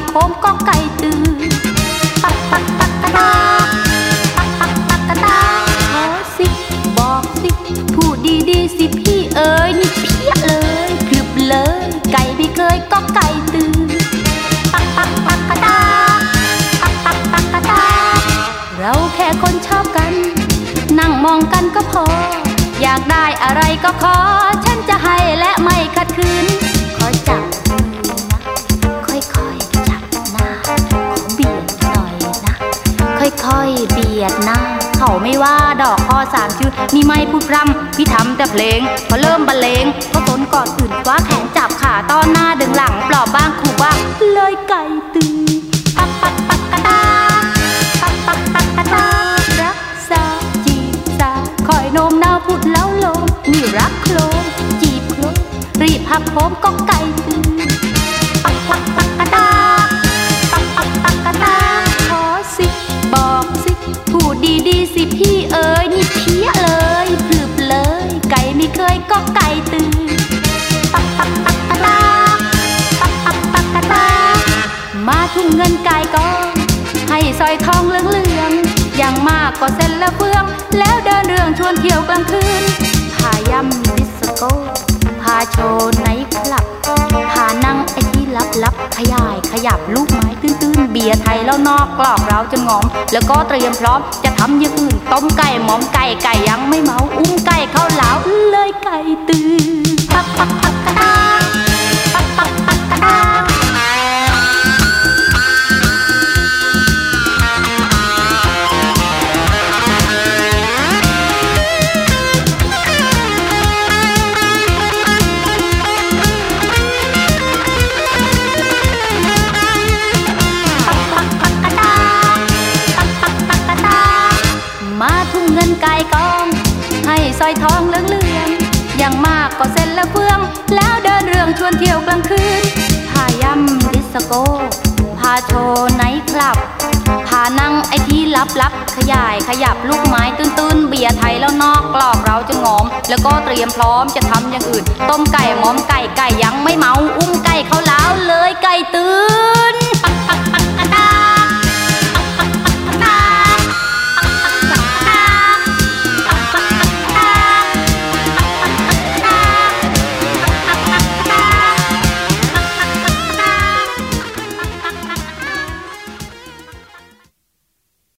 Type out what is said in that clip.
กโคมก็ไก่ตื่นปักปักปักกระดาปักปักปักกระดาขอสิบอกสิพูดดีดีสิพี่เอ๋ยนี่เพี้ยเลยพลึบเลย ไก่ไม่เคยก็ไก่ตื่นปักปักปักกระดาปักปักปักกระดาเราแค่คนชอบกัน นั่งมองกันก็พอ อยากได้อะไรก็ขอ ฉันจะให้และไม่ขัดขืนขอจับ เบียดหน้า เขาไม่ว่าดอกคอสามชื่อนี่ไม่พูดพร่ำพี่ทำแต่เพลง พอเริ่มบรรเลงก็สนก่อนอื่นคว้าแขนจับขาต้อนหน้าดึงหลังปลอบบ้างขู่บ้างเลยไก่ตื่นปักปักปักกระดาปักปักปักกระดารักษาจีบสาคอยโน้มน้าวพูดแล้วลงนี่รักโคลมจีบโคลมรีบหักโคมก็ ยก็ไก่ตื่นปักปักปักกะดาปักปักปักกะดามาทุ่งเงินกายกองให้สอยทองเหลืองเหลืองอย่างมากก็เส้นละเฟือง แล้วเดินเรื่องชวนเที่ยวกลางคืนพาย่ำดิสโก้พาโชว์ไนคลับพานั่งไอที่ลับลับขยายขยับลูกไม้ตื้นๆ เบียร์ไทยแล้วนอกกรอกเราจนงอม แล้วก็เตรียมพร้อมจะทำอย่างอื่นต้มไก่หมอมไก่ไก่ยังไม่เมา อุ้มไก่เข้าเหลา สร้อยทองเหลืองเหลืองอย่างมากก็เส้นละเฟื้อง แล้วเดินเรื่องชวนเที่ยวกลางคืน พาย่ำดิสโก้ พาโชว์ไนท์คลับ พานั่งไอที่ลับลับขยายขยับลูกไม้ตื้นๆเบียร์ไทยแล้วนอกกรอบเราจะงอม แล้วก็เตรียมพร้อมจะทำอย่างอื่น ต้มไก่มอมไก่ไก่ยังไม่เมา อุ้มไก่เข้าเล้าเลยไก่ตื่น